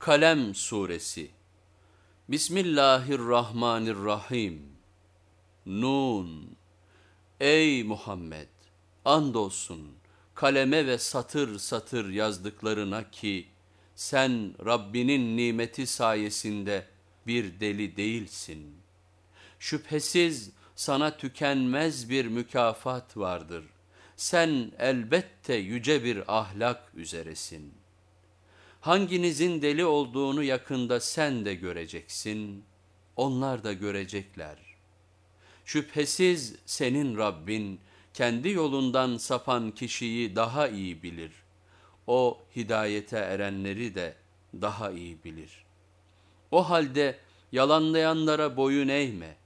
Kalem Suresi Bismillahirrahmanirrahim Nun Ey Muhammed! Andolsun kaleme ve satır satır yazdıklarına ki sen Rabbinin nimeti sayesinde bir deli değilsin. Şüphesiz sana tükenmez bir mükafat vardır. Sen elbette yüce bir ahlak üzeresin.'' Hanginizin deli olduğunu yakında sen de göreceksin, onlar da görecekler. Şüphesiz senin Rabbin kendi yolundan sapan kişiyi daha iyi bilir. O hidayete erenleri de daha iyi bilir. O halde yalanlayanlara boyun eğme.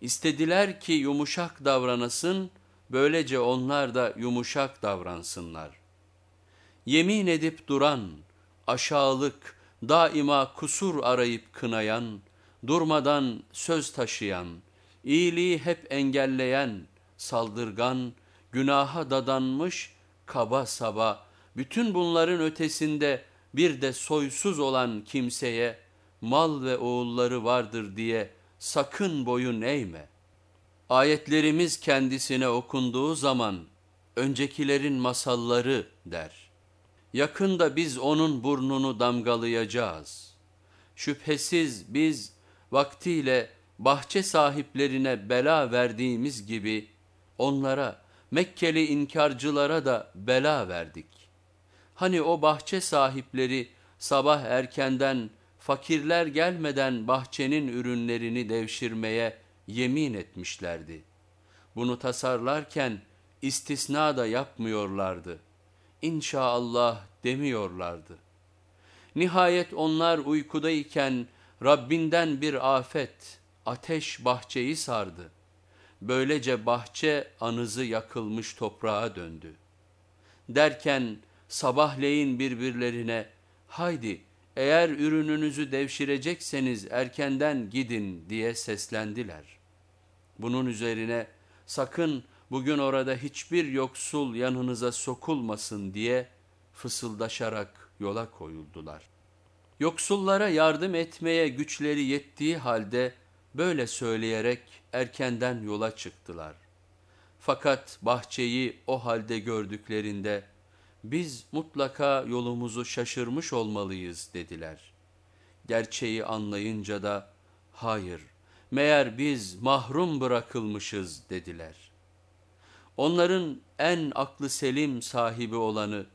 İstediler ki yumuşak davranasın, böylece onlar da yumuşak davransınlar. Yemin edip duran, aşağılık, daima kusur arayıp kınayan, durmadan söz taşıyan, iyiliği hep engelleyen, saldırgan, günaha dadanmış, kaba saba, bütün bunların ötesinde bir de soysuz olan kimseye mal ve oğulları vardır diye sakın boyun eğme. Ayetlerimiz kendisine okunduğu zaman öncekilerin masalları der.'' Yakında biz onun burnunu damgalayacağız. Şüphesiz biz vaktiyle bahçe sahiplerine bela verdiğimiz gibi onlara Mekkeli inkarcılara da bela verdik. Hani o bahçe sahipleri sabah erkenden fakirler gelmeden bahçenin ürünlerini devşirmeye yemin etmişlerdi. Bunu tasarlarken istisna da yapmıyorlardı.'' İnşaallah demiyorlardı. Nihayet onlar uykudayken Rabbinden bir afet, ateş bahçeyi sardı. Böylece bahçe anızı yakılmış toprağa döndü. Derken sabahleyin birbirlerine, haydi eğer ürününüzü devşirecekseniz erkenden gidin diye seslendiler. Bunun üzerine sakın bugün orada hiçbir yoksul yanınıza sokulmasın diye fısıldaşarak yola koyuldular. Yoksullara yardım etmeye güçleri yettiği halde böyle söyleyerek erkenden yola çıktılar. Fakat bahçeyi o halde gördüklerinde biz mutlaka yolumuzu şaşırmış olmalıyız dediler. Gerçeği anlayınca da hayır meğer biz mahrum bırakılmışız dediler. Onların en aklı selim sahibi olanı,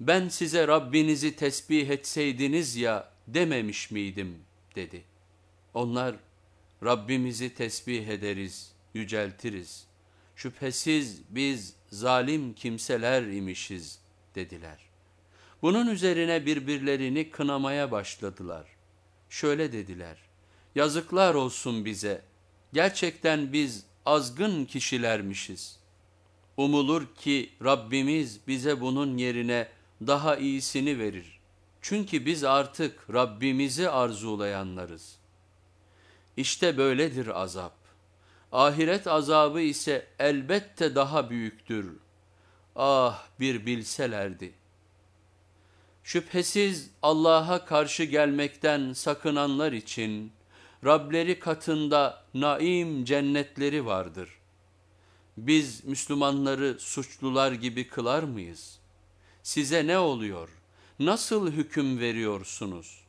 ben size Rabbinizi tesbih etseydiniz ya dememiş miydim dedi. Onlar Rabbimizi tesbih ederiz, yüceltiriz. Şüphesiz biz zalim kimseler imişiz dediler. Bunun üzerine birbirlerini kınamaya başladılar. Şöyle dediler, yazıklar olsun bize, gerçekten biz azgın kişilermişiz.'' Umulur ki Rabbimiz bize bunun yerine daha iyisini verir. Çünkü biz artık Rabbimizi arzulayanlarız. İşte böyledir azap. Ahiret azabı ise elbette daha büyüktür. Ah bir bilselerdi. Şüphesiz Allah'a karşı gelmekten sakınanlar için Rableri katında naim cennetleri vardır.'' Biz Müslümanları suçlular gibi kılar mıyız? Size ne oluyor? Nasıl hüküm veriyorsunuz?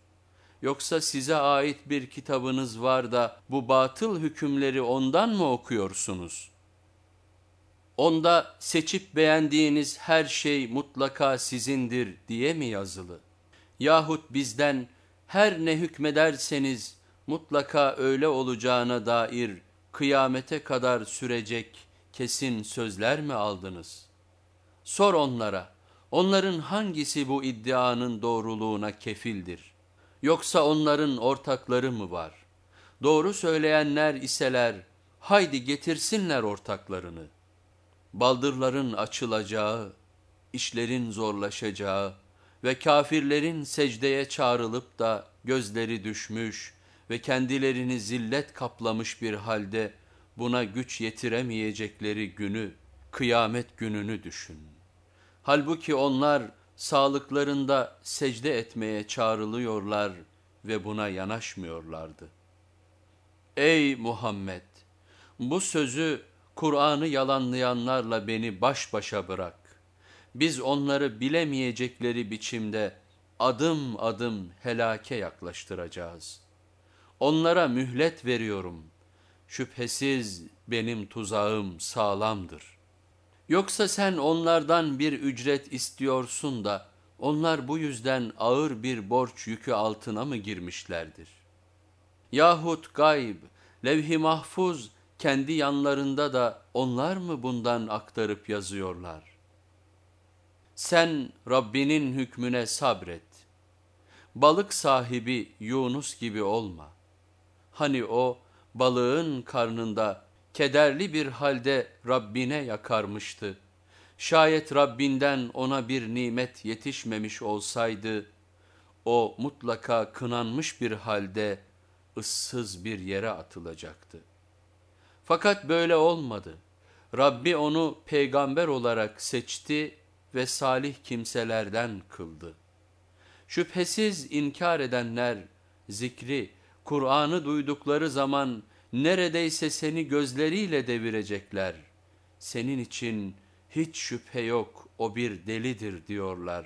Yoksa size ait bir kitabınız var da bu batıl hükümleri ondan mı okuyorsunuz? Onda seçip beğendiğiniz her şey mutlaka sizindir diye mi yazılı? Yahut bizden her ne hükmederseniz mutlaka öyle olacağına dair kıyamete kadar sürecek kesin sözler mi aldınız? Sor onlara, onların hangisi bu iddianın doğruluğuna kefildir? Yoksa onların ortakları mı var? Doğru söyleyenler iseler, haydi getirsinler ortaklarını. Baldırların açılacağı, işlerin zorlaşacağı ve kafirlerin secdeye çağrılıp da gözleri düşmüş ve kendilerini zillet kaplamış bir halde, buna güç yetiremeyecekleri günü, kıyamet gününü düşün. Halbuki onlar sağlıklarında secde etmeye çağrılıyorlar ve buna yanaşmıyorlardı. Ey Muhammed! Bu sözü Kur'an'ı yalanlayanlarla beni baş başa bırak. Biz onları bilemeyecekleri biçimde adım adım helake yaklaştıracağız. Onlara mühlet veriyorum. Şüphesiz benim tuzağım sağlamdır. Yoksa sen onlardan bir ücret istiyorsun da onlar bu yüzden ağır bir borç yükü altına mı girmişlerdir? Yahut gayb, levh-i mahfuz kendi yanlarında da onlar mı bundan aktarıp yazıyorlar? Sen Rabbinin hükmüne sabret. Balık sahibi Yunus gibi olma. Hani o balığın karnında kederli bir halde Rabbine yakarmıştı. Şayet Rabbinden ona bir nimet yetişmemiş olsaydı, o mutlaka kınanmış bir halde ıssız bir yere atılacaktı. Fakat böyle olmadı. Rabbi onu peygamber olarak seçti ve salih kimselerden kıldı. Şüphesiz inkar edenler zikri, Kur'an'ı duydukları zaman neredeyse seni gözleriyle devirecekler. Senin için hiç şüphe yok o bir delidir diyorlar.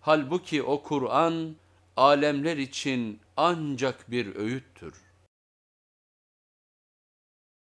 Halbuki o Kur'an alemler için ancak bir öğüttür.